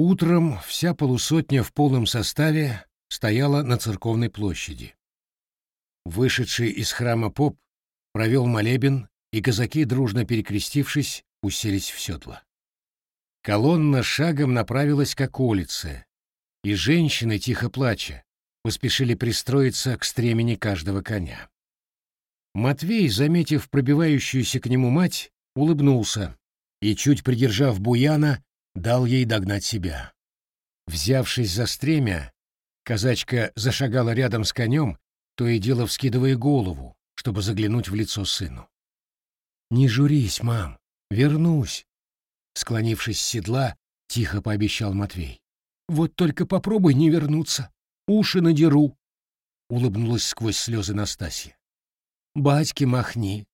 Утром вся полусотня в полном составе стояла на церковной площади. Вышедший из храма поп провел молебен, и казаки, дружно перекрестившись, уселись в седла. Колонна шагом направилась к околице, и женщины, тихо плача, поспешили пристроиться к стремени каждого коня. Матвей, заметив пробивающуюся к нему мать, улыбнулся и, чуть придержав Буяна, дал ей догнать себя. Взявшись за стремя, казачка зашагала рядом с конем, то и дело вскидывая голову, чтобы заглянуть в лицо сыну. «Не журись, мам, вернусь», — склонившись с седла, тихо пообещал Матвей. «Вот только попробуй не вернуться, уши надеру», — улыбнулась сквозь слезы Настасья. «Батьки махни,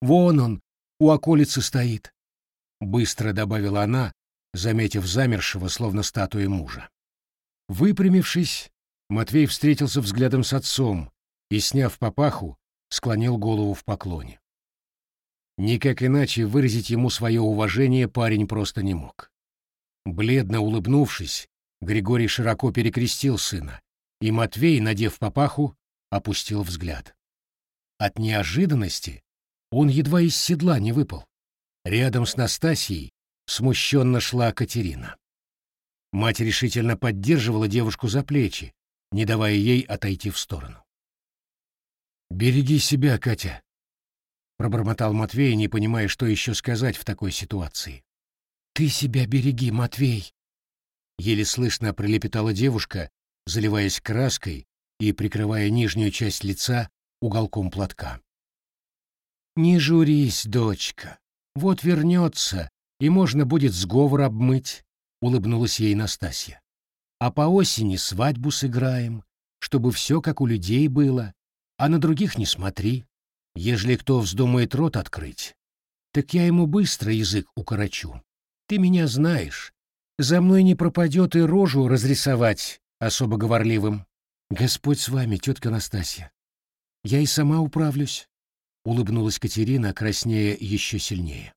вон он, у околицы стоит», — быстро добавила она, заметив замершего, словно статуя мужа. Выпрямившись, Матвей встретился взглядом с отцом и, сняв папаху, склонил голову в поклоне. Никак иначе выразить ему свое уважение парень просто не мог. Бледно улыбнувшись, Григорий широко перекрестил сына, и Матвей, надев папаху, опустил взгляд. От неожиданности он едва из седла не выпал. Рядом с Настасьей смущенно шла Катерина. Мать решительно поддерживала девушку за плечи, не давая ей отойти в сторону. «Береги себя, Катя», — пробормотал Матвей, не понимая, что еще сказать в такой ситуации. «Ты себя береги, Матвей», — еле слышно пролепетала девушка, заливаясь краской и прикрывая нижнюю часть лица уголком платка. «Не журись, дочка, вот вернется, и можно будет сговор обмыть», — улыбнулась ей Настасья. «А по осени свадьбу сыграем, чтобы все как у людей было, а на других не смотри. Ежели кто вздумает рот открыть, так я ему быстро язык укорочу. Ты меня знаешь. За мной не пропадет и рожу разрисовать особо говорливым. Господь с вами, тетка Настасья. Я и сама управлюсь, — улыбнулась Катерина, краснея еще сильнее.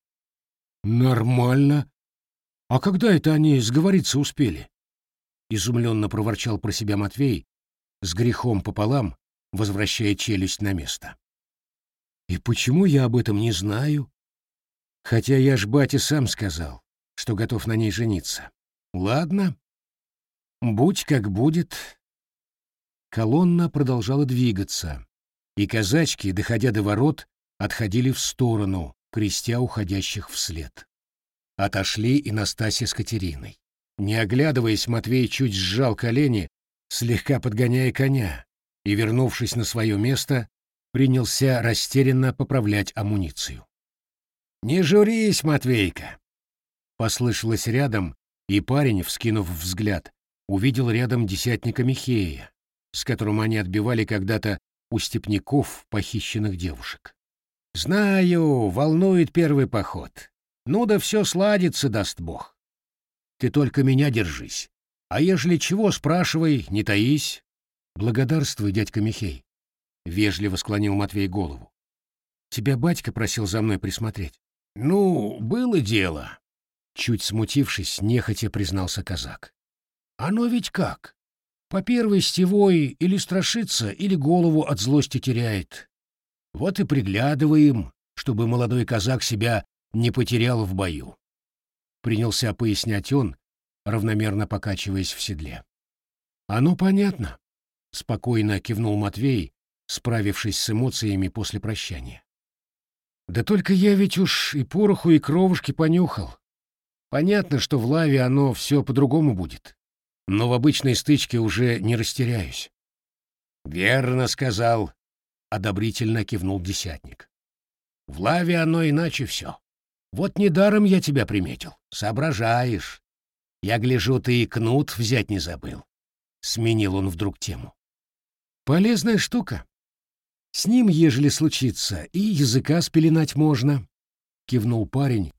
Нормально. А когда это они сговориться успели? Изумленно проворчал про себя Матвей, с грехом пополам, возвращая челюсть на место. И почему я об этом не знаю? Хотя я ж бате сам сказал, что готов на ней жениться. Ладно, будь как будет. Колонна продолжала двигаться, и казачки, доходя до ворот, отходили в сторону, крестя уходящих вслед. Отошли и Настасья с Катериной. Не оглядываясь, Матвей чуть сжал колени, слегка подгоняя коня, и, вернувшись на свое место, принялся растерянно поправлять амуницию. «Не журись, Матвейка!» Послышалось рядом, и парень, вскинув взгляд, увидел рядом десятника Михея, с которым они отбивали когда-то у степняков похищенных девушек. «Знаю, волнует первый поход. Ну да все сладится, даст Бог. Ты только меня держись. А ежели чего, спрашивай, не таись. «Благодарствуй, дядька Михей», — вежливо склонил Матвей голову. «Тебя батька просил за мной присмотреть». «Ну, было дело», — чуть смутившись, нехотя признался казак. «Оно ведь как? По первой стевой или страшится, или голову от злости теряет. Вот и приглядываем, чтобы молодой казак себя не потерял в бою». Принялся пояснять он, равномерно покачиваясь в седле. «Оно понятно спокойно кивнул Матвей, справившись с эмоциями после прощания. Да только я ведь уж и пороху, и кровушки понюхал. Понятно, что в лаве оно все по-другому будет, но в обычной стычке уже не растеряюсь. Верно сказал, одобрительно кивнул десятник. В лаве оно иначе все. Вот недаром я тебя приметил. Соображаешь. Я гляжу, ты и кнут взять не забыл. Сменил он вдруг тему. Полезная штука. С ним, ежели случится, и языка спеленать можно, — кивнул парень,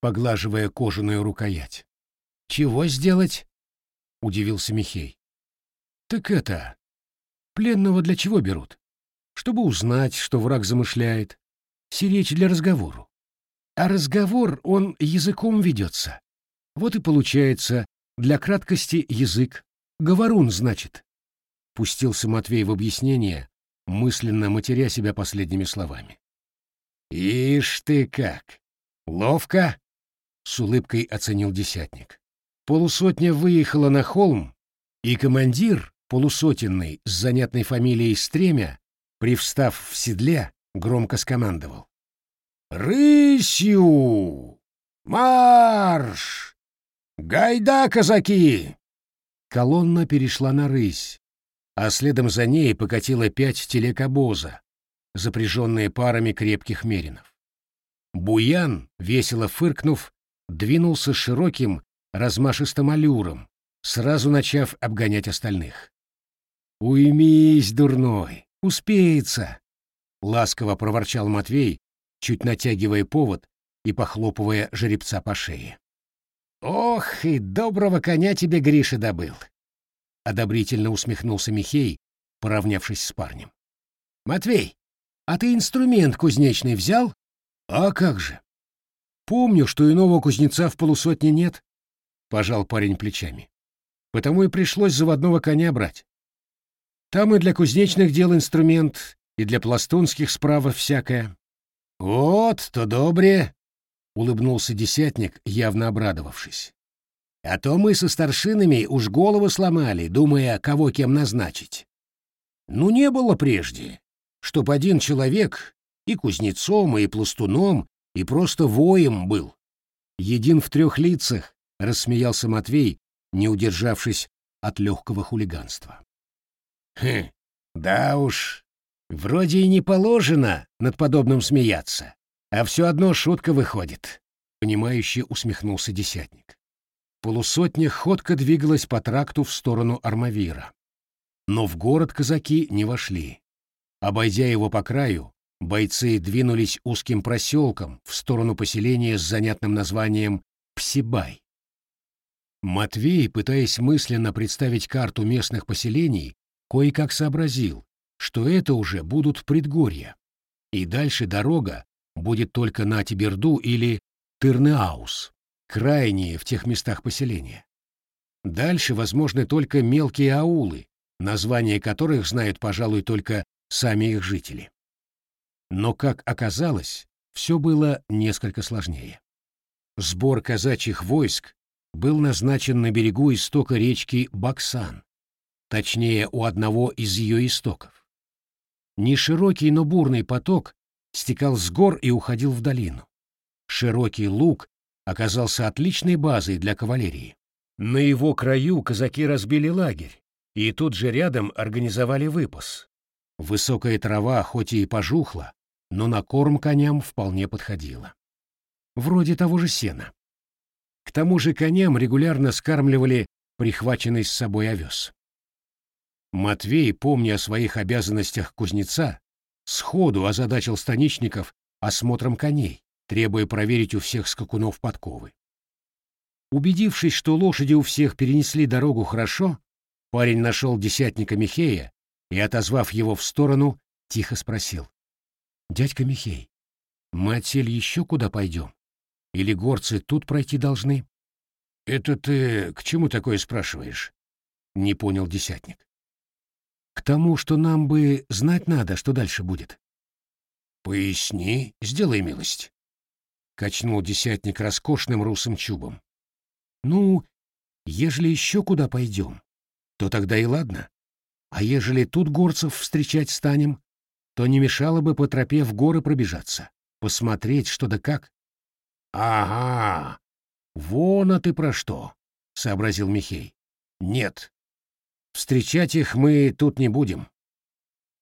поглаживая кожаную рукоять. — Чего сделать? — удивился Михей. — Так это... Пленного для чего берут? Чтобы узнать, что враг замышляет. Сиречь для разговору. А разговор, он языком ведется. Вот и получается, для краткости язык. Говорун, значит. Пустился Матвей в объяснение, мысленно матеря себя последними словами. «Ишь ты как! Ловко!» — с улыбкой оценил десятник. Полусотня выехала на холм, и командир, полусотенный с занятной фамилией Стремя, привстав в седле, громко скомандовал. «Рысью! Марш! Гайда, казаки!» Колонна перешла на рысь, а следом за ней покатило пять телег обоза, запряженные парами крепких меринов. Буян, весело фыркнув, двинулся широким, размашистым аллюром, сразу начав обгонять остальных. «Уймись, дурной, успеется!» — ласково проворчал Матвей, чуть натягивая повод и похлопывая жеребца по шее. «Ох, и доброго коня тебе Гриша добыл!» — одобрительно усмехнулся Михей, поравнявшись с парнем. «Матвей, а ты инструмент кузнечный взял?» «А как же? Помню, что иного кузнеца в полусотне нет», — пожал парень плечами. «Потому и пришлось заводного коня брать. Там и для кузнечных дел инструмент, и для пластунских справа всякое». «Вот, то добре», — улыбнулся десятник, явно обрадовавшись. А то мы со старшинами уж голову сломали, думая, кого кем назначить. Ну, не было прежде, чтоб один человек и кузнецом, и пластуном, и просто воем был. Един в трех лицах, — рассмеялся Матвей, не удержавшись от легкого хулиганства. Хм, да уж, вроде и не положено над подобным смеяться, а все одно шутка выходит, — понимающе усмехнулся десятник. Полусотня ходко двигалась по тракту в сторону Армавира. Но в город казаки не вошли. Обойдя его по краю, бойцы двинулись узким проселком в сторону поселения с занятным названием Псибай. Матвей, пытаясь мысленно представить карту местных поселений, кое-как сообразил, что это уже будут предгорья, и дальше дорога будет только на Тиберду или Тырнеаус крайние в тех местах поселения. Дальше возможны только мелкие аулы, названия которых знают, пожалуй, только сами их жители. Но, как оказалось, все было несколько сложнее. Сбор казачьих войск был назначен на берегу истока речки Баксан, точнее, у одного из ее истоков. Неширокий, но бурный поток стекал с гор и уходил в долину. Широкий луг оказался отличной базой для кавалерии. На его краю казаки разбили лагерь, и тут же рядом организовали выпас. Высокая трава хоть и пожухла, но на корм коням вполне подходила. Вроде того же сена. К тому же коням регулярно скармливали прихваченный с собой овес. Матвей, помня о своих обязанностях кузнеца, сходу озадачил станичников осмотром коней, требуя проверить у всех скакунов подковы. Убедившись, что лошади у всех перенесли дорогу хорошо, парень нашел десятника Михея и, отозвав его в сторону, тихо спросил. «Дядька Михей, мы отсель еще куда пойдем? Или горцы тут пройти должны?» «Это ты к чему такое спрашиваешь?» — не понял десятник. «К тому, что нам бы знать надо, что дальше будет». «Поясни, сделай милость». — качнул десятник роскошным русым чубом. «Ну, ежели еще куда пойдем, то тогда и ладно. А ежели тут горцев встречать станем, то не мешало бы по тропе в горы пробежаться, посмотреть, что да как». «Ага, вон а ты про что», — сообразил Михей. «Нет, встречать их мы тут не будем.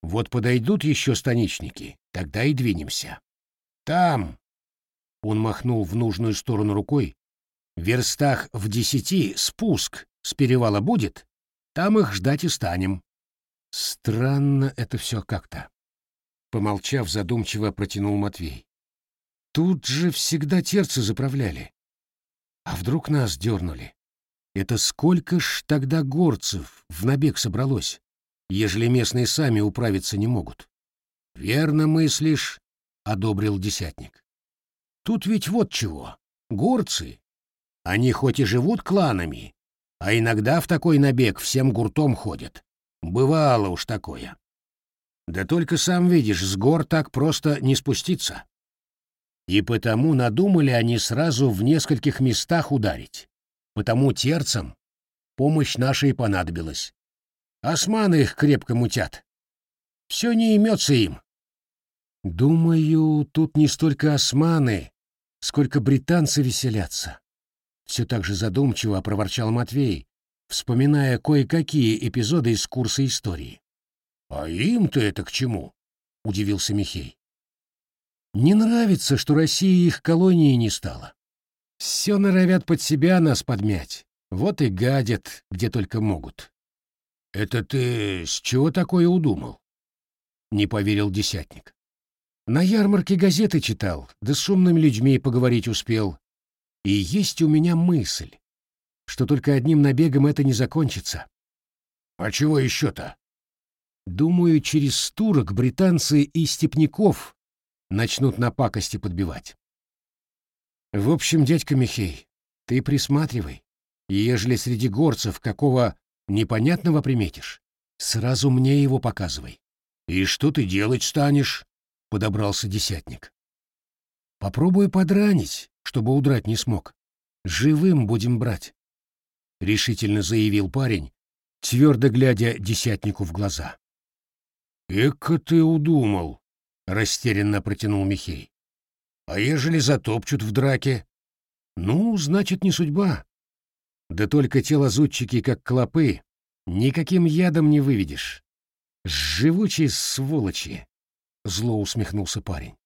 Вот подойдут еще станичники, тогда и двинемся. Там, он махнул в нужную сторону рукой. В верстах в десяти спуск с перевала будет, там их ждать и станем. Странно это все как-то. Помолчав, задумчиво протянул Матвей. Тут же всегда терцы заправляли. А вдруг нас дернули? Это сколько ж тогда горцев в набег собралось, ежели местные сами управиться не могут? Верно мыслишь, — одобрил десятник. Тут ведь вот чего. Горцы, они хоть и живут кланами, а иногда в такой набег всем гуртом ходят. Бывало уж такое. Да только сам видишь, с гор так просто не спуститься. И потому надумали они сразу в нескольких местах ударить. Потому терцам помощь наша и понадобилась. Османы их крепко мутят. Все не имется им. Думаю, тут не столько османы, сколько британцы веселятся. Все так же задумчиво проворчал Матвей, вспоминая кое-какие эпизоды из курса истории. «А им-то это к чему?» — удивился Михей. «Не нравится, что Россия их колонией не стала. Все норовят под себя нас подмять, вот и гадят, где только могут». «Это ты с чего такое удумал?» — не поверил десятник. «На ярмарке газеты читал, да с умными людьми поговорить успел. И есть у меня мысль, что только одним набегом это не закончится. А чего еще-то? Думаю, через турок британцы и степняков начнут на пакости подбивать. В общем, дядька Михей, ты присматривай, и ежели среди горцев какого непонятного приметишь, сразу мне его показывай. И что ты делать станешь? Подобрался десятник. Попробую подранить, чтобы удрать не смог. Живым будем брать решительно заявил парень, твердо глядя десятнику в глаза. «Эка ты удумал», — растерянно протянул Михей. «А ежели затопчут в драке?» «Ну, значит, не судьба. Да только те лазутчики, как клопы, никаким ядом не выведешь. Живучие сволочи!» — зло усмехнулся парень.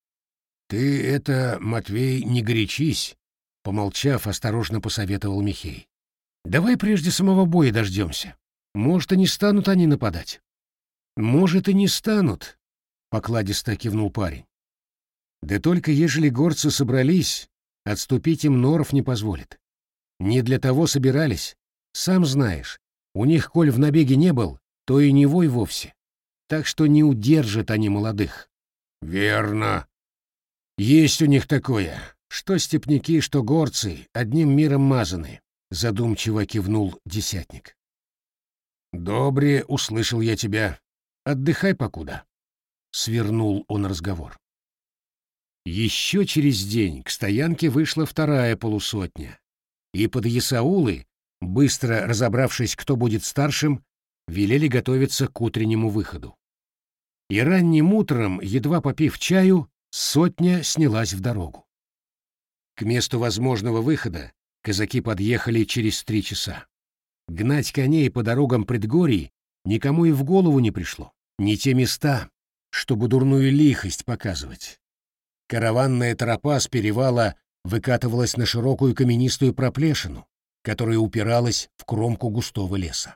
«Ты это, Матвей, не горячись», — помолчав, осторожно посоветовал Михей. Давай прежде самого боя дождемся. Может, и не станут они нападать. Может, и не станут, — покладисто кивнул парень. Да только ежели горцы собрались, отступить им Норов не позволит. Не для того собирались. Сам знаешь, у них, коль в набеге не был, то и не вой вовсе. Так что не удержат они молодых. Верно. Есть у них такое, что степняки, что горцы, одним миром мазаны. — задумчиво кивнул десятник. «Добре, услышал я тебя. Отдыхай покуда», — свернул он разговор. Еще через день к стоянке вышла вторая полусотня, и под Ясаулы, быстро разобравшись, кто будет старшим, велели готовиться к утреннему выходу. И ранним утром, едва попив чаю, сотня снялась в дорогу. К месту возможного выхода казаки подъехали через три часа. Гнать коней по дорогам предгорий никому и в голову не пришло. Не те места, чтобы дурную лихость показывать. Караванная тропа с перевала выкатывалась на широкую каменистую проплешину, которая упиралась в кромку густого леса.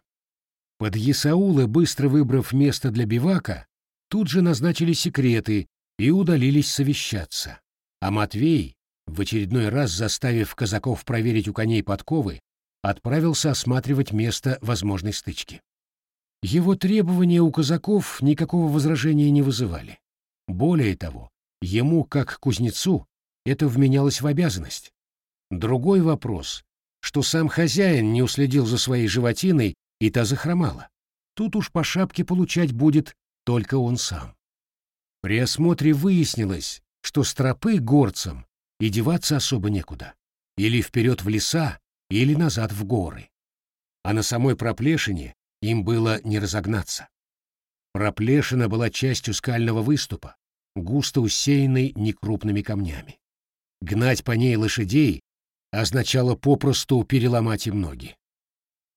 Под Ясаулы, быстро выбрав место для бивака, тут же назначили секреты и удалились совещаться. А Матвей, в очередной раз заставив казаков проверить у коней подковы, отправился осматривать место возможной стычки. Его требования у казаков никакого возражения не вызывали. Более того, ему, как кузнецу, это вменялось в обязанность. Другой вопрос, что сам хозяин не уследил за своей животиной, и та захромала. Тут уж по шапке получать будет только он сам. При осмотре выяснилось, что стропы горцам и деваться особо некуда. Или вперед в леса, или назад в горы. А на самой проплешине им было не разогнаться. Проплешина была частью скального выступа, густо усеянной некрупными камнями. Гнать по ней лошадей означало попросту переломать им ноги.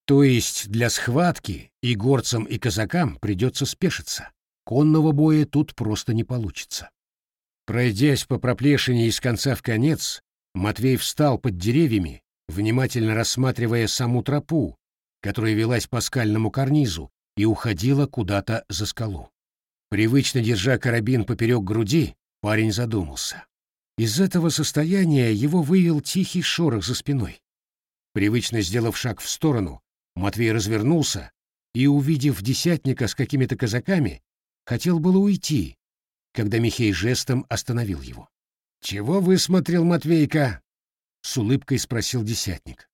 То есть для схватки и горцам, и казакам придется спешиться. Конного боя тут просто не получится. Пройдясь по проплешине из конца в конец, Матвей встал под деревьями, внимательно рассматривая саму тропу, которая велась по скальному карнизу и уходила куда-то за скалу. Привычно держа карабин поперек груди, парень задумался. Из этого состояния его вывел тихий шорох за спиной. Привычно сделав шаг в сторону, Матвей развернулся и, увидев десятника с какими-то казаками, хотел было уйти, когда Михей жестом остановил его. «Чего высмотрел Матвейка?» — с улыбкой спросил десятник.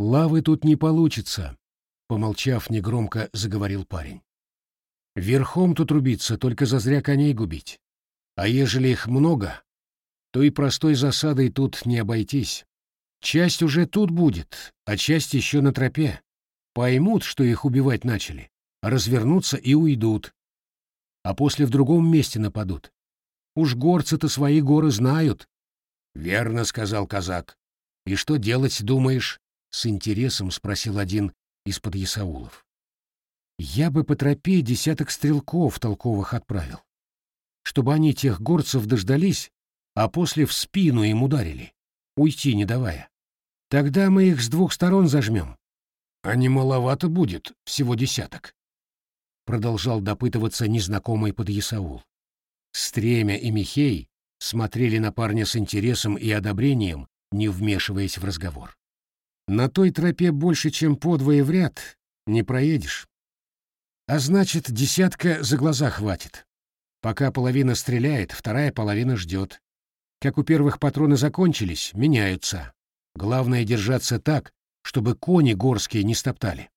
Лавы тут не получится, помолчав негромко, заговорил парень. Верхом тут рубиться, только зазря коней губить. А ежели их много, то и простой засадой тут не обойтись. Часть уже тут будет, а часть еще на тропе. Поймут, что их убивать начали, развернутся и уйдут. А после в другом месте нападут. Уж горцы-то свои горы знают. — Верно, — сказал казак. — И что делать, думаешь? — с интересом спросил один из-под ясаулов. — Я бы по тропе десяток стрелков толковых отправил, чтобы они тех горцев дождались, а после в спину им ударили, уйти не давая. Тогда мы их с двух сторон зажмем. А не маловато будет, всего десяток. Продолжал допытываться незнакомый подъясаул. Стремя и Михей смотрели на парня с интересом и одобрением, не вмешиваясь в разговор. На той тропе больше, чем подвое в ряд, не проедешь. А значит, десятка за глаза хватит. Пока половина стреляет, вторая половина ждет. Как у первых патроны закончились, меняются. Главное держаться так, чтобы кони горские не стоптали.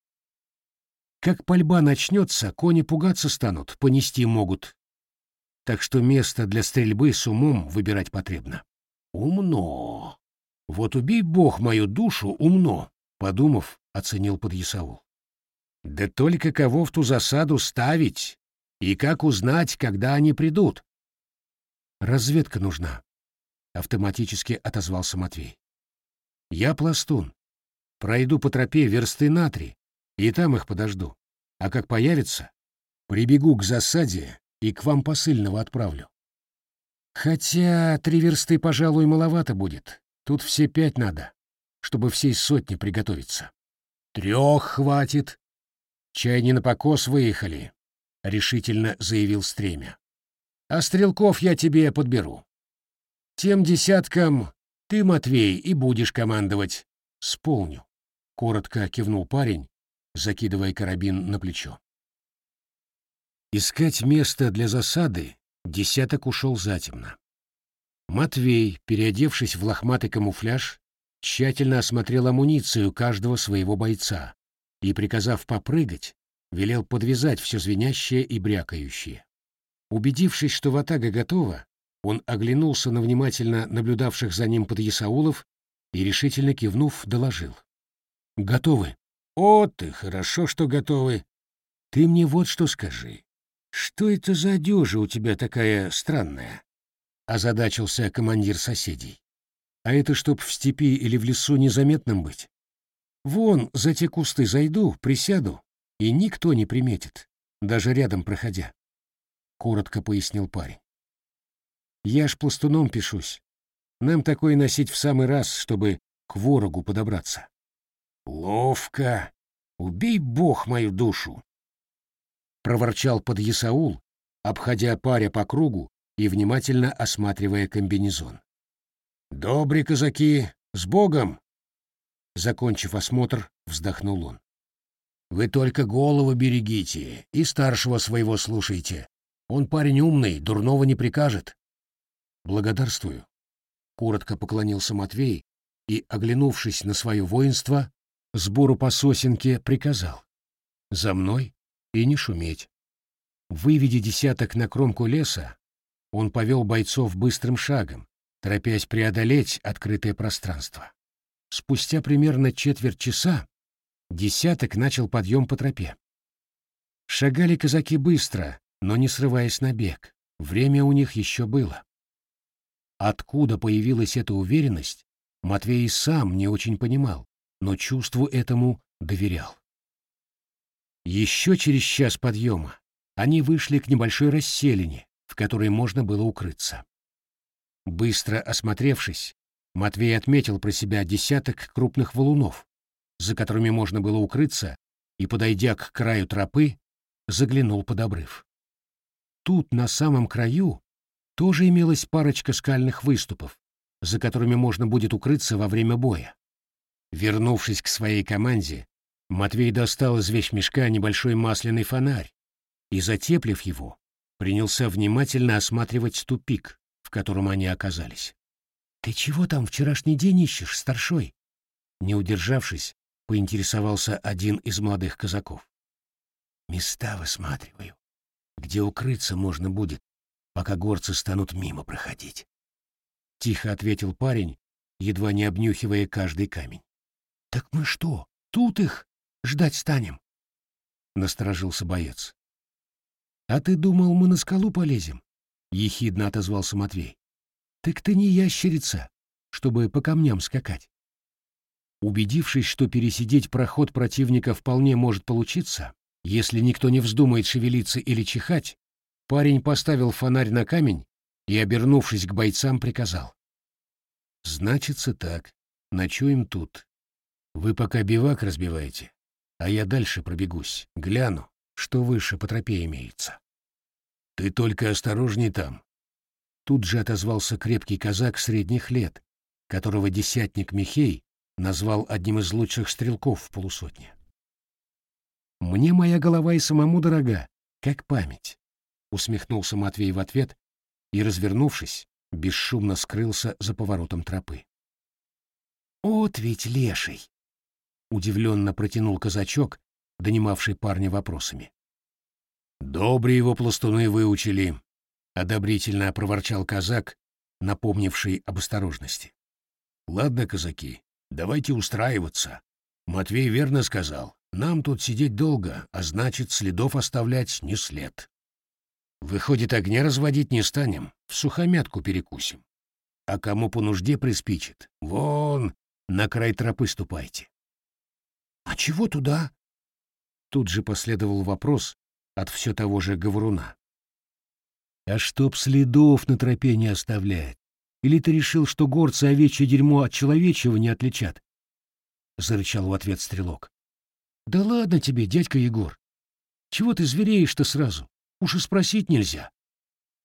Как пальба начнется, кони пугаться станут, понести могут, так что место для стрельбы с умом выбирать потребно. Умно. Вот убей бог мою душу, умно, подумав, оценил подъясаул. Да только кого в ту засаду ставить? И как узнать, когда они придут? Разведка нужна, автоматически отозвался Матвей. Я пластун. Пройду по тропе версты на три, и там их подожду. А как появится, прибегу к засаде и к вам посыльного отправлю. Хотя три версты, пожалуй, маловато будет. Тут все пять надо, чтобы всей сотни приготовиться. Трех хватит. Чай не на покос выехали, — решительно заявил Стремя. А стрелков я тебе подберу. Тем десяткам ты, Матвей, и будешь командовать. Сполню. Коротко кивнул парень, закидывая карабин на плечо. Искать место для засады десяток ушел затемно. Матвей, переодевшись в лохматый камуфляж, тщательно осмотрел амуницию каждого своего бойца и, приказав попрыгать, велел подвязать все звенящее и брякающее. Убедившись, что ватага готова, он оглянулся на внимательно наблюдавших за ним подъясаулов и, решительно кивнув, доложил. «Готовы». «О, ты, хорошо, что готовы. Ты мне вот что скажи. «Что это за одежа у тебя такая странная?» — озадачился командир соседей. «А это чтоб в степи или в лесу незаметным быть? Вон, за те кусты зайду, присяду, и никто не приметит, даже рядом проходя», — коротко пояснил парень. «Я ж пластуном пишусь. Нам такое носить в самый раз, чтобы к ворогу подобраться». «Ловко! Убей бог мою душу!» проворчал подъясаул, обходя паря по кругу и внимательно осматривая комбинезон. «Добрые казаки, с Богом!» Закончив осмотр, вздохнул он. «Вы только голову берегите и старшего своего слушайте. Он парень умный, дурного не прикажет». «Благодарствую», — коротко поклонился Матвей и, оглянувшись на свое воинство, сбору по сосенке приказал. «За мной!» и не шуметь. Выведя десяток на кромку леса, он повел бойцов быстрым шагом, торопясь преодолеть открытое пространство. Спустя примерно четверть часа десяток начал подъем по тропе. Шагали казаки быстро, но не срываясь на бег. Время у них еще было. Откуда появилась эта уверенность, Матвей сам не очень понимал, но чувству этому доверял. Еще через час подъема они вышли к небольшой расселине, в которой можно было укрыться. Быстро осмотревшись, Матвей отметил про себя десяток крупных валунов, за которыми можно было укрыться, и, подойдя к краю тропы, заглянул под обрыв. Тут, на самом краю, тоже имелась парочка скальных выступов, за которыми можно будет укрыться во время боя. Вернувшись к своей команде, Матвей достал из вещмешка небольшой масляный фонарь и, затеплив его, принялся внимательно осматривать тупик, в котором они оказались. — Ты чего там вчерашний день ищешь, старшой? Не удержавшись, поинтересовался один из молодых казаков. «Места высматриваю, где укрыться можно будет, пока горцы станут мимо проходить», — тихо ответил парень, едва не обнюхивая каждый камень. «Так мы что, тут их ждать станем?» — насторожился боец. «А ты думал, мы на скалу полезем?» — ехидно отозвался Матвей. «Так ты не ящерица, чтобы по камням скакать». Убедившись, что пересидеть проход противника вполне может получиться, если никто не вздумает шевелиться или чихать, парень поставил фонарь на камень и, обернувшись к бойцам, приказал. «Значится так. Ночуем тут. Вы пока бивак разбиваете, а я дальше пробегусь, гляну, что выше по тропе имеется. Ты только осторожней там. Тут же отозвался крепкий казак средних лет, которого десятник Михей назвал одним из лучших стрелков в полусотне. «Мне моя голова и самому дорога, как память», — усмехнулся Матвей в ответ и, развернувшись, бесшумно скрылся за поворотом тропы. «Вот ведь леший!» — удивленно протянул казачок, донимавший парня вопросами. «Добре его пластуны выучили», — одобрительно проворчал казак, напомнивший об осторожности. «Ладно, казаки, давайте устраиваться. Матвей верно сказал. Нам тут сидеть долго, а значит, следов оставлять не след. Выходит, огня разводить не станем, в сухомятку перекусим. А кому по нужде приспичит, вон, на край тропы ступайте. — А чего туда? Тут же последовал вопрос от все того же говоруна. — А чтоб следов на тропе не оставлять. Или ты решил, что горцы овечье дерьмо от человечьего не отличат? — зарычал в ответ стрелок. — Да ладно тебе, дядька Егор. Чего ты звереешь-то сразу? Уж и спросить нельзя.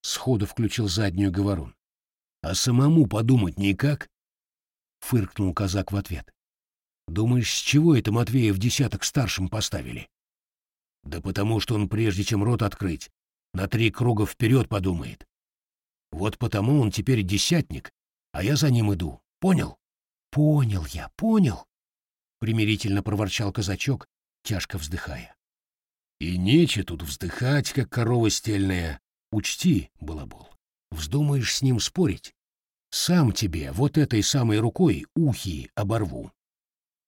Сходу включил заднюю говорун. — А самому подумать никак? — фыркнул казак в ответ. — Думаешь, с чего это Матвея в десяток старшим поставили? — Да потому что он, прежде чем рот открыть, на три круга вперед подумает. Вот потому он теперь десятник, а я за ним иду. Понял? Понял я, понял. Примирительно проворчал казачок, тяжко вздыхая. И нече тут вздыхать, как корова стельная. Учти, балабол, вздумаешь с ним спорить, сам тебе вот этой самой рукой ухи оборву.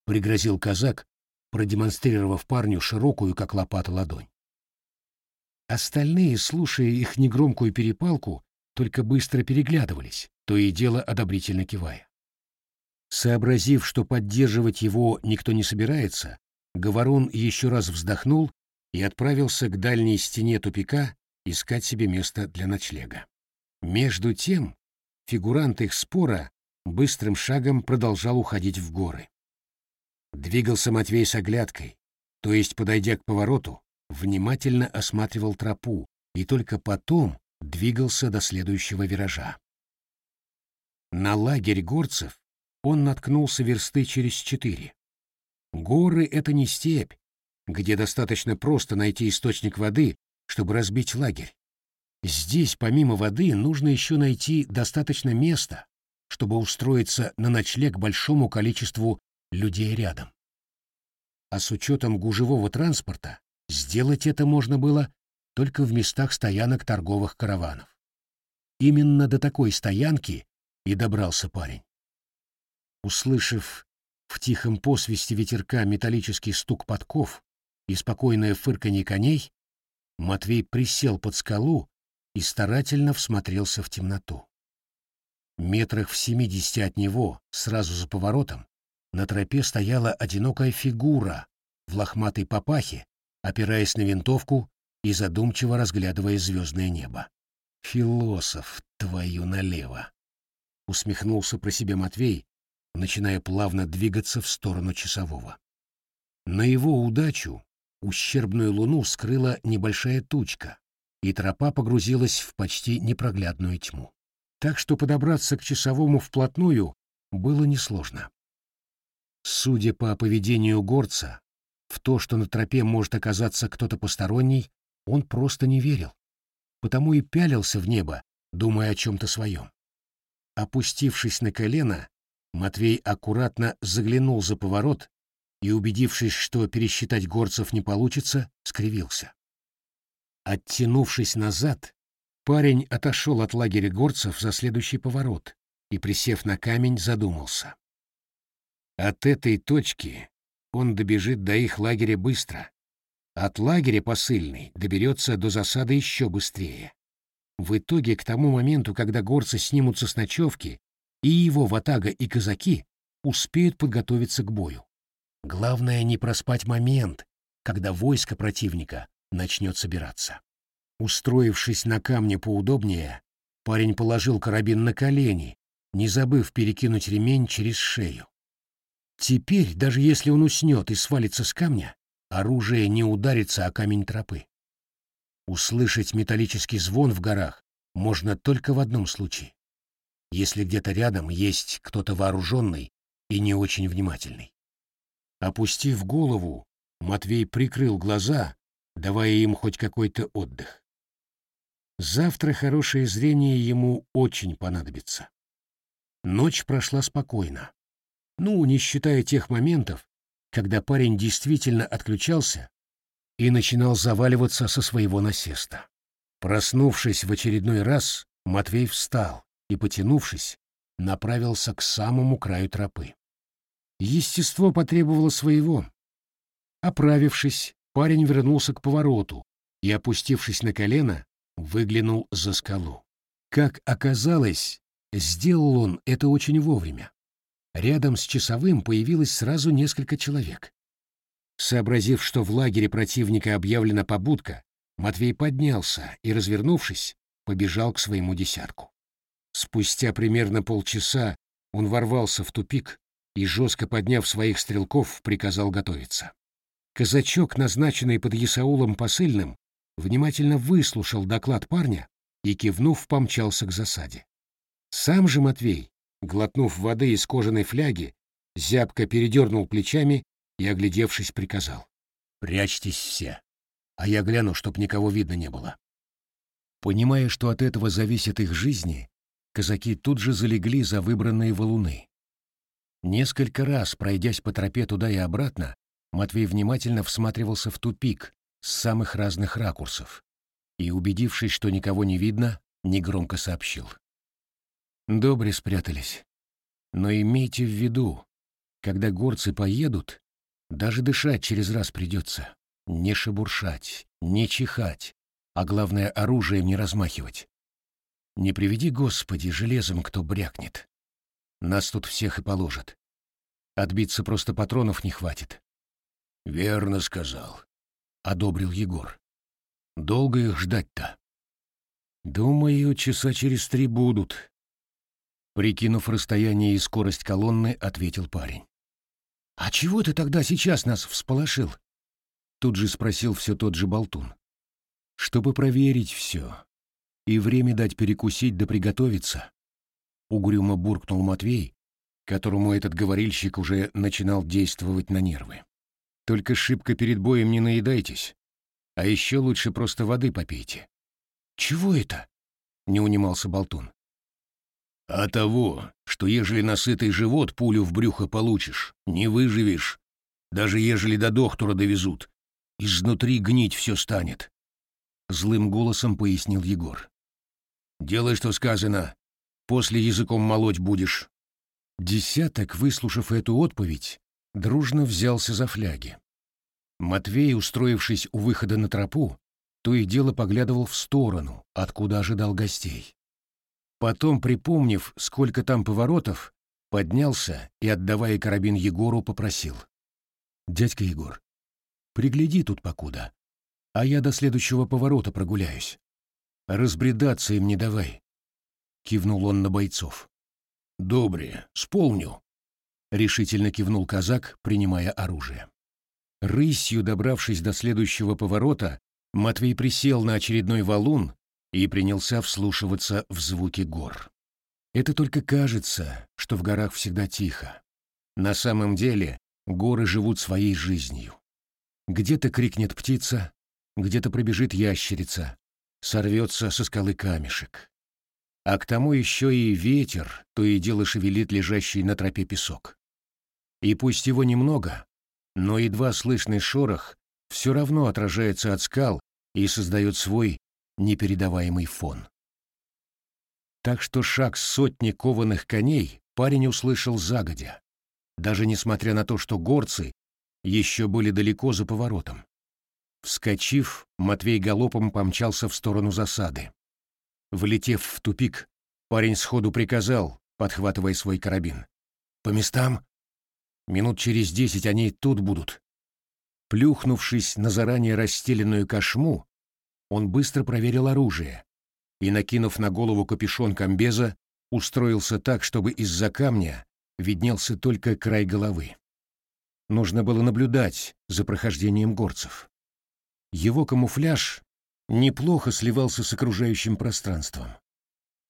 Пригрозил казак, продемонстрировав парню широкую, как лопата, ладонь. Остальные, слушая их негромкую перепалку, только быстро переглядывались, то и дело одобрительно кивая. Сообразив, что поддерживать его никто не собирается, Говорун еще раз вздохнул и отправился к дальней стене тупика искать себе место для ночлега. Между тем, фигурант их спора быстрым шагом продолжал уходить в горы. Двигался Матвей с оглядкой, то есть, подойдя к повороту, внимательно осматривал тропу и только потом двигался до следующего виража. На лагерь горцев он наткнулся версты через четыре. Горы — это не степь, где достаточно просто найти источник воды, чтобы разбить лагерь. Здесь, помимо воды, нужно еще найти достаточно места, чтобы устроиться на ночлег большому количеству людей рядом. А с учетом гужевого транспорта сделать это можно было только в местах стоянок торговых караванов. Именно до такой стоянки и добрался парень. Услышав в тихом посвисте ветерка металлический стук подков и спокойное фырканье коней, Матвей присел под скалу и старательно всмотрелся в темноту. Метрах в семидесяти от него, сразу за поворотом, на тропе стояла одинокая фигура в лохматой папахе, опираясь на винтовку и задумчиво разглядывая звездное небо. «Философ, твою налево!» — усмехнулся про себя Матвей, начиная плавно двигаться в сторону часового. На его удачу ущербную луну скрыла небольшая тучка, и тропа погрузилась в почти непроглядную тьму. Так что подобраться к часовому вплотную было несложно. Судя по поведению горца, в то, что на тропе может оказаться кто-то посторонний, он просто не верил, потому и пялился в небо, думая о чем-то своем. Опустившись на колено, Матвей аккуратно заглянул за поворот и, убедившись, что пересчитать горцев не получится, скривился. Оттянувшись назад, парень отошел от лагеря горцев за следующий поворот и, присев на камень, задумался. От этой точки он добежит до их лагеря быстро. От лагеря посыльный доберется до засады еще быстрее. В итоге, к тому моменту, когда горцы снимутся с ночевки, и его ватага и казаки успеют подготовиться к бою. Главное не проспать момент, когда войско противника начнет собираться. Устроившись на камне поудобнее, парень положил карабин на колени, не забыв перекинуть ремень через шею. Теперь, даже если он уснет и свалится с камня, оружие не ударится о камень тропы. Услышать металлический звон в горах можно только в одном случае. Если где-то рядом есть кто-то вооруженный и не очень внимательный. Опустив голову, Матвей прикрыл глаза, давая им хоть какой-то отдых. Завтра хорошее зрение ему очень понадобится. Ночь прошла спокойно. Ну, не считая тех моментов, когда парень действительно отключался и начинал заваливаться со своего насеста. Проснувшись в очередной раз, Матвей встал и, потянувшись, направился к самому краю тропы. Естество потребовало своего. Оправившись, парень вернулся к повороту и, опустившись на колено, выглянул за скалу. Как оказалось, сделал он это очень вовремя. Рядом с часовым появилось сразу несколько человек. Сообразив, что в лагере противника объявлена побудка, Матвей поднялся и, развернувшись, побежал к своему десятку. Спустя примерно полчаса он ворвался в тупик и, жестко подняв своих стрелков, приказал готовиться. Казачок, назначенный под Ясаулом посыльным, внимательно выслушал доклад парня и, кивнув, помчался к засаде. Сам же Матвей, глотнув воды из кожаной фляги, зябко передернул плечами и, оглядевшись, приказал. «Прячьтесь все, а я гляну, чтоб никого видно не было». Понимая, что от этого зависит их жизни, казаки тут же залегли за выбранные валуны. Несколько раз, пройдясь по тропе туда и обратно, Матвей внимательно всматривался в тупик с самых разных ракурсов и, убедившись, что никого не видно, негромко сообщил. Добре спрятались. Но имейте в виду, когда горцы поедут, даже дышать через раз придется. Не шебуршать, не чихать, а главное, оружием не размахивать. Не приведи, Господи, железом кто брякнет. Нас тут всех и положат. Отбиться просто патронов не хватит. — Верно сказал, — одобрил Егор. — Долго их ждать-то? — Думаю, часа через три будут, Прикинув расстояние и скорость колонны, ответил парень. «А чего ты тогда сейчас нас всполошил?» Тут же спросил все тот же болтун. «Чтобы проверить все и время дать перекусить да приготовиться», угрюмо буркнул Матвей, которому этот говорильщик уже начинал действовать на нервы. «Только шибко перед боем не наедайтесь, а еще лучше просто воды попейте». «Чего это?» — не унимался болтун. А того, что ежели насытый живот пулю в брюхо получишь, не выживешь, даже ежели до доктора довезут. Изнутри гнить все станет. Злым голосом пояснил Егор. Делай, что сказано. После языком молоть будешь. Десяток, выслушав эту отповедь, дружно взялся за фляги. Матвей, устроившись у выхода на тропу, то и дело поглядывал в сторону, откуда ожидал гостей. Потом, припомнив, сколько там поворотов, поднялся и, отдавая карабин Егору, попросил. «Дядька Егор, пригляди тут покуда, а я до следующего поворота прогуляюсь. Разбредаться им не давай», — кивнул он на бойцов. «Добре, сполню», — решительно кивнул казак, принимая оружие. Рысью добравшись до следующего поворота, Матвей присел на очередной валун и принялся вслушиваться в звуки гор. Это только кажется, что в горах всегда тихо. На самом деле горы живут своей жизнью. Где-то крикнет птица, где-то пробежит ящерица, сорвется со скалы камешек. А к тому еще и ветер то и дело шевелит лежащий на тропе песок. И пусть его немного, но едва слышный шорох все равно отражается от скал и создает свой непередаваемый фон. Так что шаг сотни кованых коней парень услышал загодя, даже несмотря на то, что горцы еще были далеко за поворотом. Вскочив, Матвей галопом помчался в сторону засады. Влетев в тупик, парень сходу приказал, подхватывая свой карабин. «По местам? Минут через десять они тут будут». Плюхнувшись на заранее расстеленную кошму, он быстро проверил оружие и, накинув на голову капюшон комбеза, устроился так, чтобы из-за камня виднелся только край головы. Нужно было наблюдать за прохождением горцев. Его камуфляж неплохо сливался с окружающим пространством.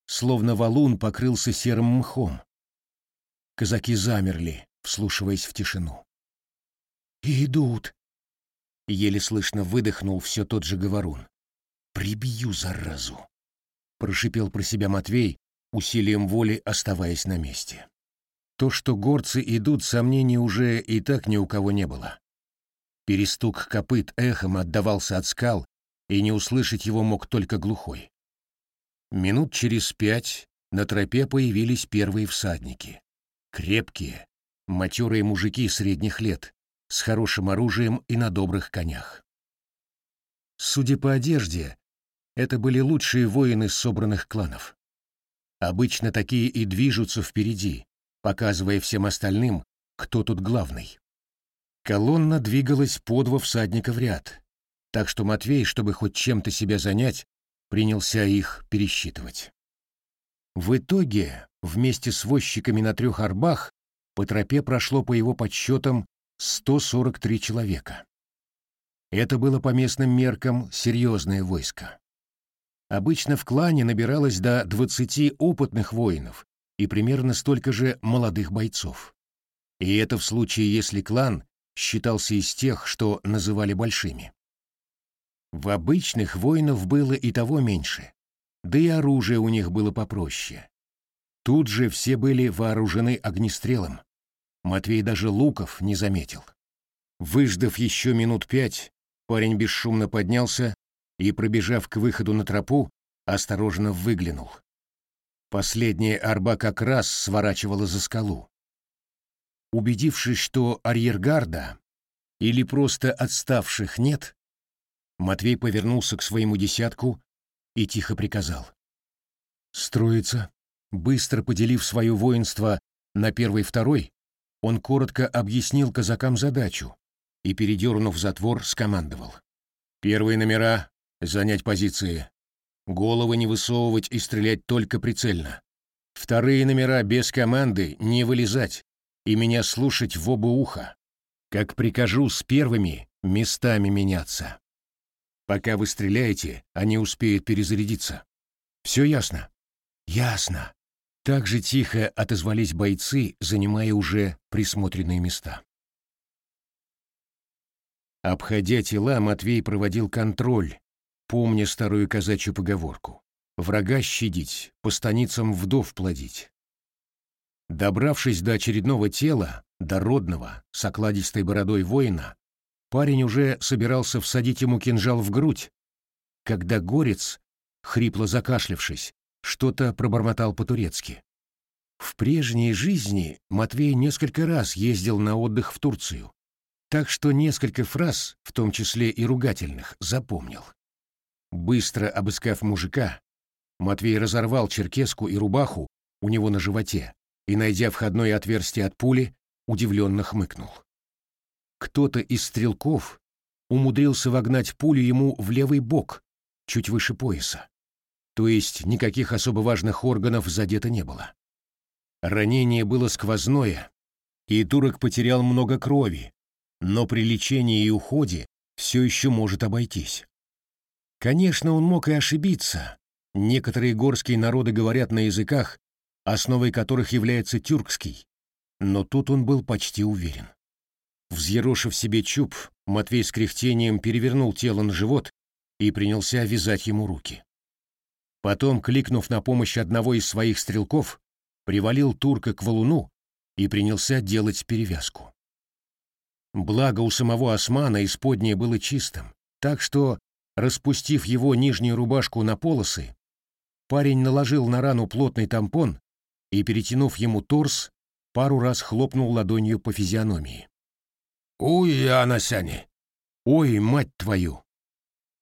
Словно валун покрылся серым мхом. Казаки замерли, вслушиваясь в тишину. «Идут!» — еле слышно выдохнул все тот же говорун. «Прибью, заразу!» — прошипел про себя Матвей, усилием воли оставаясь на месте. То, что горцы идут, сомнений уже и так ни у кого не было. Перестук копыт эхом отдавался от скал, и не услышать его мог только глухой. Минут через пять на тропе появились первые всадники. Крепкие, матерые мужики средних лет, с хорошим оружием и на добрых конях. Судя по одежде, это были лучшие воины собранных кланов. Обычно такие и движутся впереди, показывая всем остальным, кто тут главный. Колонна двигалась по два всадника в ряд, так что Матвей, чтобы хоть чем-то себя занять, принялся их пересчитывать. В итоге, вместе с возчиками на трех арбах, по тропе прошло по его подсчетам 143 человека. Это было по местным меркам серьезное войско. Обычно в клане набиралось до 20 опытных воинов и примерно столько же молодых бойцов. И это в случае, если клан считался из тех, что называли большими. В обычных воинов было и того меньше, да и оружие у них было попроще. Тут же все были вооружены огнестрелом. Матвей даже луков не заметил. Выждав еще минут пять, парень бесшумно поднялся и, пробежав к выходу на тропу, осторожно выглянул. Последняя арба как раз сворачивала за скалу. Убедившись, что арьергарда или просто отставших нет, Матвей повернулся к своему десятку и тихо приказал. «Строиться». Быстро поделив свое воинство на первый-второй, он коротко объяснил казакам задачу и, передернув затвор, скомандовал. «Первые номера — занять позиции. Головы не высовывать и стрелять только прицельно. Вторые номера без команды не вылезать и меня слушать в оба уха. Как прикажу с первыми местами меняться. Пока вы стреляете, они успеют перезарядиться. Все ясно? Ясно. Так же тихо отозвались бойцы, занимая уже присмотренные места. Обходя тела, Матвей проводил контроль, помня старую казачью поговорку «Врага щадить, по станицам вдов плодить». Добравшись до очередного тела, дородного, с окладистой бородой воина, парень уже собирался всадить ему кинжал в грудь, когда горец, хрипло закашлявшись, что-то пробормотал по-турецки. В прежней жизни Матвей несколько раз ездил на отдых в Турцию, так что несколько фраз, в том числе и ругательных, запомнил. Быстро обыскав мужика, Матвей разорвал черкеску и рубаху у него на животе и, найдя входное отверстие от пули, удивленно хмыкнул. Кто-то из стрелков умудрился вогнать пулю ему в левый бок, чуть выше пояса. То есть никаких особо важных органов задето не было. Ранение было сквозное, и турок потерял много крови, но при лечении и уходе все еще может обойтись. Конечно, он мог и ошибиться. Некоторые горские народы говорят на языках, основой которых является тюркский, но тут он был почти уверен. Взъерошив себе чуб, Матвей с кряхтением перевернул тело на живот и принялся вязать ему руки. Потом, кликнув на помощь одного из своих стрелков, привалил турка к валуну и принялся делать перевязку. Благо у самого османа исподнее было чистым, так что, распустив его нижнюю рубашку на полосы, парень наложил на рану плотный тампон и, перетянув ему торс, пару раз хлопнул ладонью по физиономии. «Ой, Анасяне! Ой, мать твою!»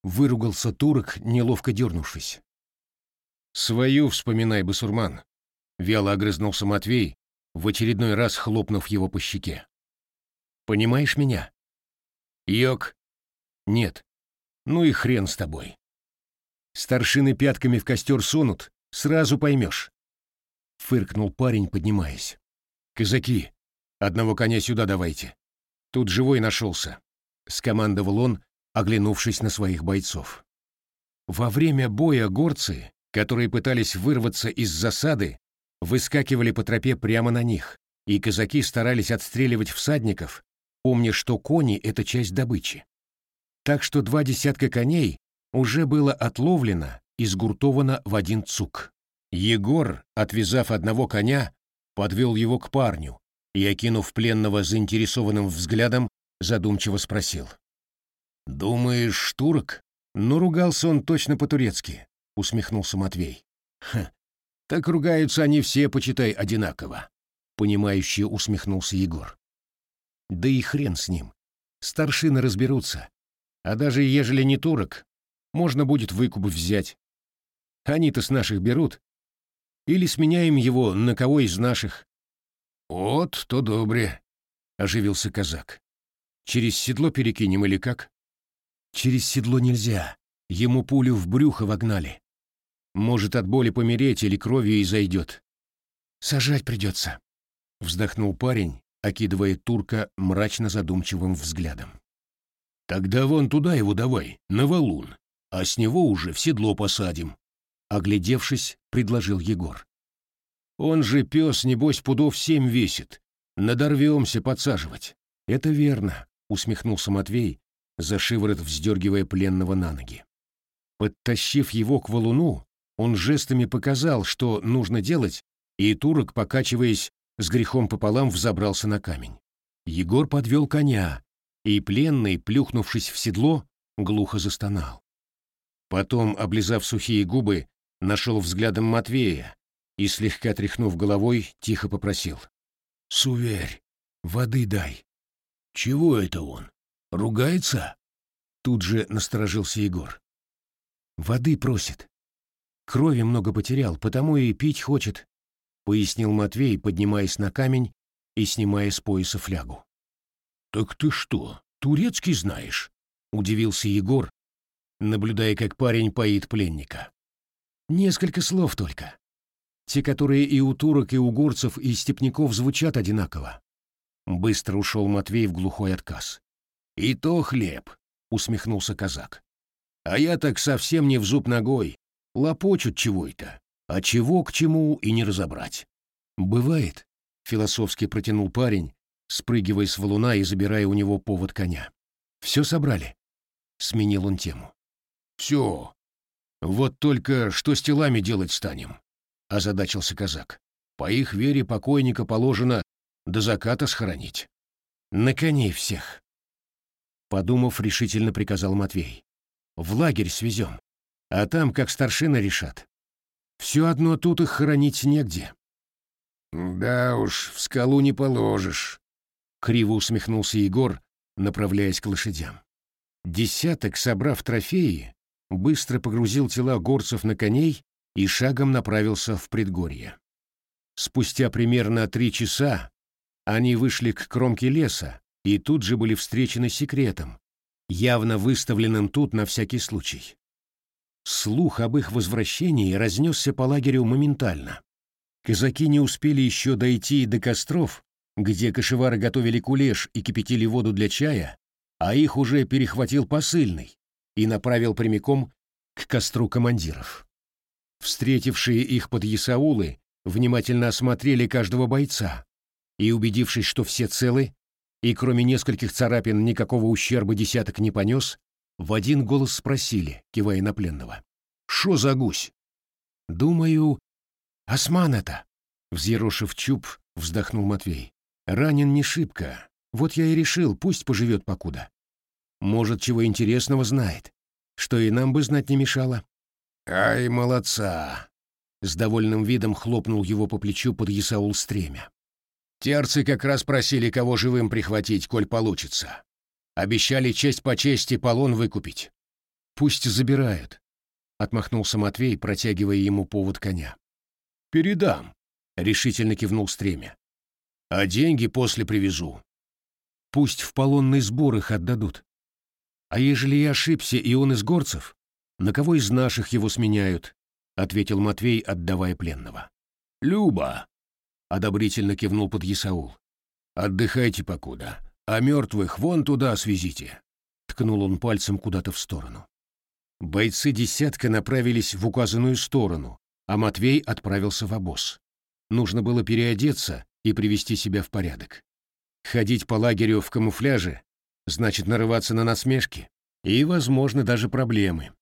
Выругался турок, неловко дернувшись. «Свою вспоминай, басурман!» — вяло огрызнулся Матвей, в очередной раз хлопнув его по щеке. «Понимаешь меня?» «Йок?» «Нет. Ну и хрен с тобой. Старшины пятками в костер сунут, сразу поймешь». Фыркнул парень, поднимаясь. «Казаки, одного коня сюда давайте. Тут живой нашелся», — скомандовал он, оглянувшись на своих бойцов. Во время боя горцы, которые пытались вырваться из засады, выскакивали по тропе прямо на них, и казаки старались отстреливать всадников, помня, что кони — это часть добычи. Так что два десятка коней уже было отловлено и сгуртовано в один цук. Егор, отвязав одного коня, подвел его к парню и, окинув пленного заинтересованным взглядом, задумчиво спросил. «Думаешь, турок?» «Ну, ругался он точно по-турецки», — усмехнулся Матвей. «Ха, так ругаются они все, почитай, одинаково», — понимающе усмехнулся Егор. «Да и хрен с ним. Старшины разберутся. А даже ежели не турок, можно будет выкуп взять. Они-то с наших берут. Или сменяем его на кого из наших». «Вот, то добре», — оживился казак. «Через седло перекинем или как?» Через седло нельзя. Ему пулю в брюхо вогнали. Может от боли помереть или кровью и зайдет. Сажать придется. Вздохнул парень, окидывая турка мрачно задумчивым взглядом. Тогда вон туда его давай, на валун, а с него уже в седло посадим. Оглядевшись, предложил Егор. Он же пес, небось, пудов семь весит. Надорвемся подсаживать. Это верно, усмехнулся Матвей, за шиворот вздергивая пленного на ноги. Подтащив его к валуну, он жестами показал, что нужно делать, и турок, покачиваясь, с грехом пополам взобрался на камень. Егор подвел коня, и пленный, плюхнувшись в седло, глухо застонал. Потом, облизав сухие губы, нашел взглядом Матвея и, слегка тряхнув головой, тихо попросил. «Суверь, воды дай». «Чего это он?» Ругается? Тут же насторожился Егор. Воды просит. Крови много потерял, потому и пить хочет, пояснил Матвей, поднимаясь на камень и снимая с пояса флягу. Так ты что, турецкий знаешь? удивился Егор, наблюдая, как парень поит пленника. Несколько слов только. Те, которые и у турок, и у горцев, и степняков звучат одинаково. Быстро ушел Матвей в глухой отказ. «И то хлеб», — усмехнулся казак. «А я так совсем не в зуб ногой. Лопочут чего это, а чего к чему и не разобрать». «Бывает», — философски протянул парень, спрыгивая с валуна и забирая у него повод коня. «Все собрали?» — сменил он тему. «Все. Вот только что с телами делать станем?» — озадачился казак. «По их вере покойника положено до заката схоронить». «На коней всех», Подумав, решительно приказал Матвей. «В лагерь свезем, а там как старшина решат. Все одно тут их хоронить негде». «Да уж, в скалу не положишь», — криво усмехнулся Егор, направляясь к лошадям. Десяток, собрав трофеи, быстро погрузил тела горцев на коней и шагом направился в предгорье. Спустя примерно три часа они вышли к кромке леса, и тут же были встречены секретом, явно выставленным тут на всякий случай. Слух об их возвращении разнесся по лагерю моментально. Казаки не успели еще дойти до костров, где кошевары готовили кулеш и кипятили воду для чая, а их уже перехватил посыльный и направил прямиком к костру командиров. Встретившие их под Ясаулы внимательно осмотрели каждого бойца и, убедившись, что все целы, и кроме нескольких царапин никакого ущерба десяток не понес, в один голос спросили, кивая на пленного. «Шо за гусь?» «Думаю, осман это», — взъерошив чуб, вздохнул Матвей. «Ранен не шибко, Вот я и решил, пусть поживет покуда. Может, чего интересного знает, что и нам бы знать не мешало. Ай, молодца! С довольным видом хлопнул его по плечу под Исаул стремя. Терцы как раз просили кого живым прихватить, коль получится. Обещали честь по чести полон выкупить. Пусть забирают, — отмахнулся Матвей, протягивая ему повод коня. «Передам», — решительно кивнул стремя. «А деньги после привезу». «Пусть в полонный сбор их отдадут. А ежели я ошибся, и он из горцев, на кого из наших его сменяют?» — ответил Матвей, отдавая пленного. «Люба!» — одобрительно кивнул под Исаул. «Отдыхайте покуда, а мертвых вон туда свезите!» — ткнул он пальцем куда-то в сторону. Бойцы десятка направились в указанную сторону, а Матвей отправился в обоз. Нужно было переодеться и привести себя в порядок. Ходить по лагерю в камуфляже значит нарываться на насмешки и, возможно, даже проблемы.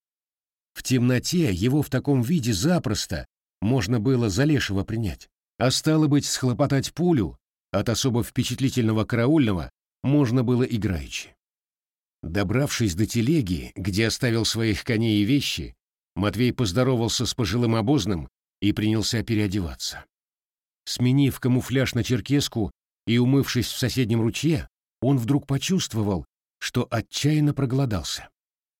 В темноте его в таком виде запросто можно было за лешего принять. А стало быть, схлопотать пулю от особо впечатлительного караульного можно было играючи. Добравшись до телеги, где оставил своих коней и вещи, Матвей поздоровался с пожилым обозным и принялся переодеваться. Сменив камуфляж на черкеску и умывшись в соседнем ручье, он вдруг почувствовал, что отчаянно проголодался.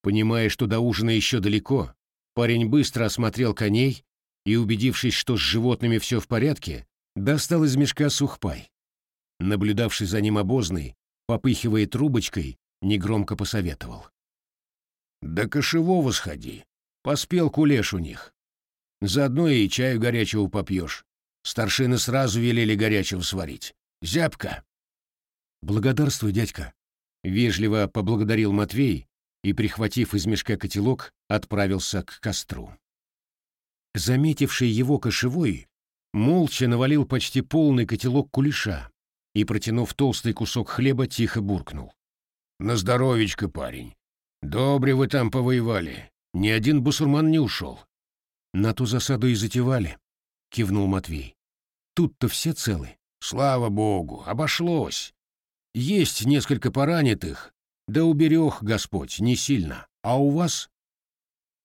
Понимая, что до ужина еще далеко, парень быстро осмотрел коней и, убедившись, что с животными все в порядке, достал из мешка сухпай. Наблюдавший за ним обозный, попыхивая трубочкой, негромко посоветовал. «Да кошевого сходи, поспел кулеш у них. Заодно и чаю горячего попьешь. Старшины сразу велели горячего сварить. Зябка!» «Благодарствуй, дядька!» — вежливо поблагодарил Матвей и, прихватив из мешка котелок, отправился к костру. Заметивший его кошевой, молча навалил почти полный котелок кулеша и, протянув толстый кусок хлеба, тихо буркнул. «На здоровечко, парень! Добре вы там повоевали, ни один бусурман не ушел». «На ту засаду и затевали», — кивнул Матвей. «Тут-то все целы». «Слава богу, обошлось. Есть несколько поранитых, да уберег Господь не сильно. А у вас?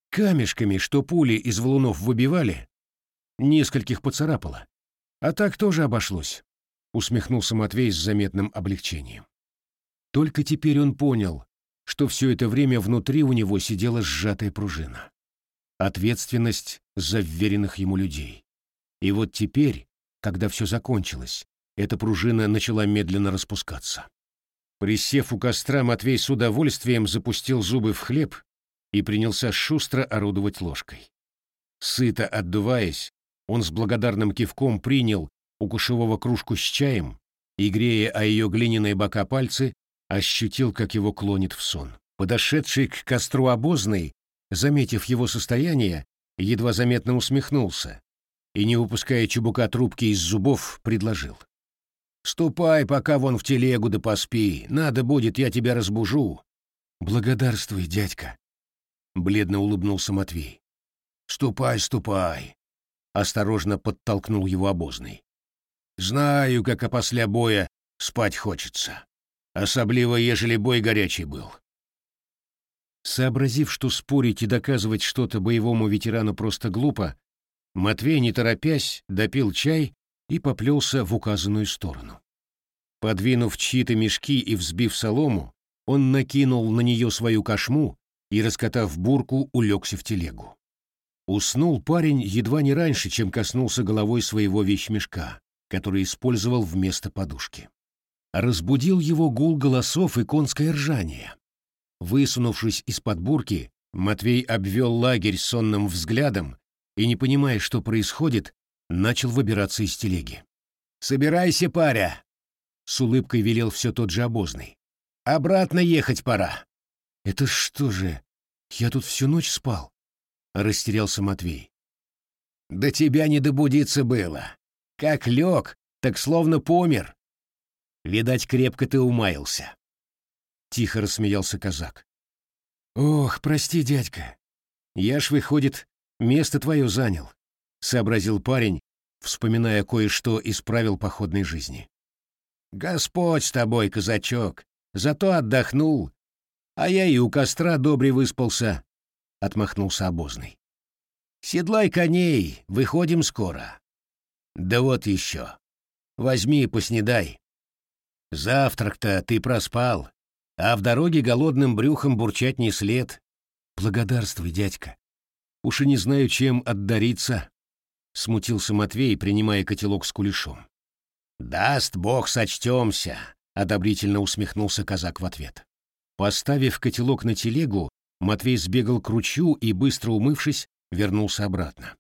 Камешками, что пули из валунов выбивали, нескольких поцарапало. А так тоже обошлось, усмехнулся Матвей с заметным облегчением. Только теперь он понял, что все это время внутри у него сидела сжатая пружина. Ответственность за вверенных ему людей. И вот теперь, когда все закончилось, эта пружина начала медленно распускаться. Присев у костра, Матвей с удовольствием запустил зубы в хлеб и принялся шустро орудовать ложкой. Сыто отдуваясь, он с благодарным кивком принял у кушевого кружку с чаем и, грея о ее глиняные бока пальцы, ощутил, как его клонит в сон. Подошедший к костру обозный, заметив его состояние, едва заметно усмехнулся и, не выпуская чубука трубки из зубов, предложил. Ступай, пока вон в телегу да поспи. Надо будет, я тебя разбужу. Благодарствуй, дядька. Бледно улыбнулся Матвей. Ступай, ступай. Осторожно подтолкнул его обозный. Знаю, как опосля боя спать хочется. Особливо, ежели бой горячий был. Сообразив, что спорить и доказывать что-то боевому ветерану просто глупо, Матвей, не торопясь, допил чай и поплелся в указанную сторону. Подвинув чьи-то мешки и взбив солому, он накинул на нее свою кошму и, раскатав бурку, улегся в телегу. Уснул парень едва не раньше, чем коснулся головой своего вещмешка, который использовал вместо подушки. Разбудил его гул голосов и конское ржание. Высунувшись из-под бурки, Матвей обвел лагерь сонным взглядом и, не понимая, что происходит, начал выбираться из телеги. «Собирайся, паря!» — с улыбкой велел все тот же обозный. «Обратно ехать пора!» «Это что же, я тут всю ночь спал?» — растерялся Матвей. «Да тебя не добудиться было. Как лег, так словно помер. Видать, крепко ты умаился». Тихо рассмеялся казак. «Ох, прости, дядька. Я ж, выходит, место твое занял сообразил парень, вспоминая кое-что из правил походной жизни. Господь с тобой, казачок, зато отдохнул, а я и у костра добре выспался, — отмахнулся обозный. Седлай коней, выходим скоро. Да вот еще. Возьми поснедай. Завтрак-то ты проспал, а в дороге голодным брюхом бурчать не след. Благодарствуй, дядька. Уж и не знаю, чем отдариться, — смутился Матвей, принимая котелок с кулешом. «Даст Бог, сочтемся», — одобрительно усмехнулся казак в ответ. Поставив котелок на телегу, Матвей сбегал к ручью и, быстро умывшись, вернулся обратно.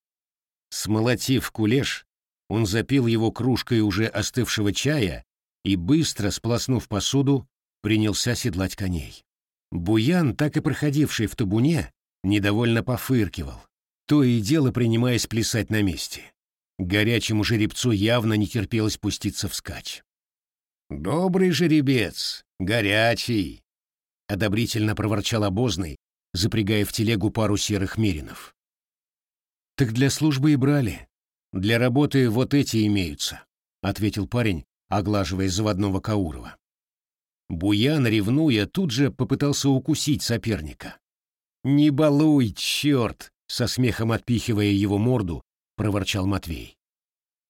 Смолотив кулеш, он запил его кружкой уже остывшего чая и, быстро сплоснув посуду, принялся седлать коней. Буян, так и проходивший в табуне, недовольно пофыркивал, то и дело принимаясь плясать на месте. Горячему жеребцу явно не терпелось пуститься вскачь. «Добрый жеребец, горячий!» — одобрительно проворчал обозный, запрягая в телегу пару серых меринов. «Так для службы и брали. Для работы вот эти имеются», — ответил парень, оглаживая заводного Каурова. Буян, ревнуя, тут же попытался укусить соперника. «Не балуй, черт!» — со смехом отпихивая его морду, проворчал Матвей.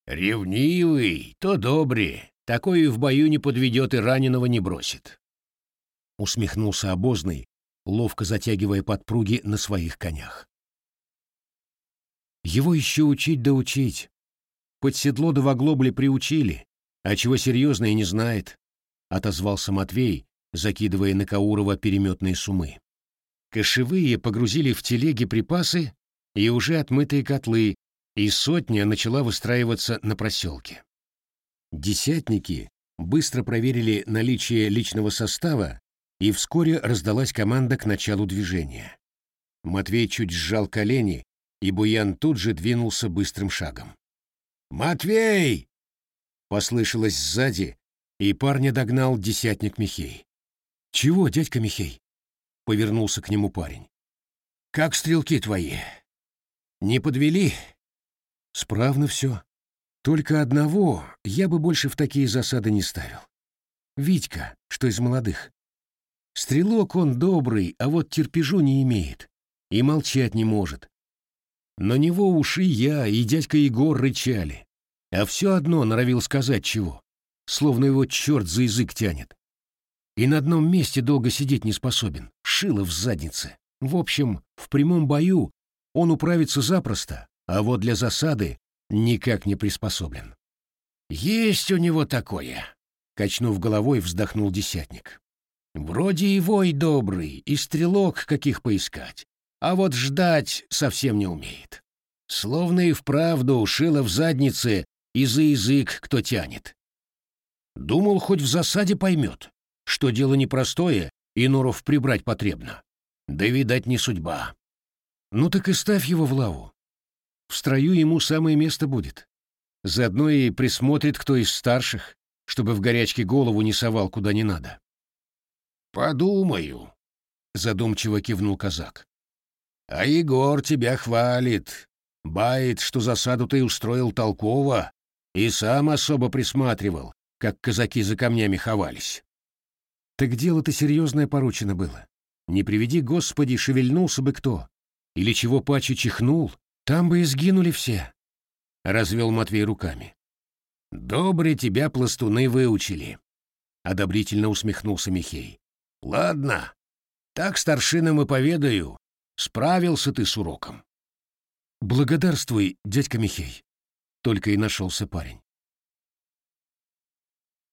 «Ревнивый, то добре, такой и в бою не подведет и раненого не бросит». Усмехнулся обозный, ловко затягивая подпруги на своих конях. Его еще учить да учить. Под седло да в приучили, а чего серьезно и не знает, — отозвался Матвей, закидывая на Каурова переметные сумы. Кошевые погрузили в телеги припасы и уже отмытые котлы, и сотня начала выстраиваться на проселке. Десятники быстро проверили наличие личного состава, и вскоре раздалась команда к началу движения. Матвей чуть сжал колени, и Буян тут же двинулся быстрым шагом. «Матвей!» — послышалось сзади, и парня догнал десятник Михей. «Чего, дядька Михей?» — повернулся к нему парень. «Как стрелки твои? Не подвели?» «Справно все. Только одного я бы больше в такие засады не ставил. Витька, что из молодых. Стрелок он добрый, а вот терпежу не имеет и молчать не может. На него уши я, и дядька Егор рычали, а все одно норовил сказать чего словно его черт за язык тянет. И на одном месте долго сидеть не способен, шило в заднице. В общем, в прямом бою он управится запросто, а вот для засады никак не приспособлен. «Есть у него такое», — качнув головой, вздохнул десятник. «Вроде и вой добрый, и стрелок каких поискать, а вот ждать совсем не умеет. Словно и вправду шило в заднице и за язык кто тянет. Думал, хоть в засаде поймет, что дело непростое и норов прибрать потребно. Да, видать, не судьба. Ну так и ставь его в лаву. В строю ему самое место будет. Заодно и присмотрит кто из старших, чтобы в горячке голову не совал куда не надо. «Подумаю», — задумчиво кивнул казак. «А Егор тебя хвалит, бает, что засаду ты устроил толково и сам особо присматривал, как казаки за камнями ховались. Так дело-то серьезное поручено было. Не приведи, Господи, шевельнулся бы кто. Или чего паче чихнул, там бы и сгинули все. Развел Матвей руками. Добре тебя пластуны выучили. Одобрительно усмехнулся Михей. Ладно, так старшинам и поведаю. Справился ты с уроком. Благодарствуй, дядька Михей. Только и нашелся парень.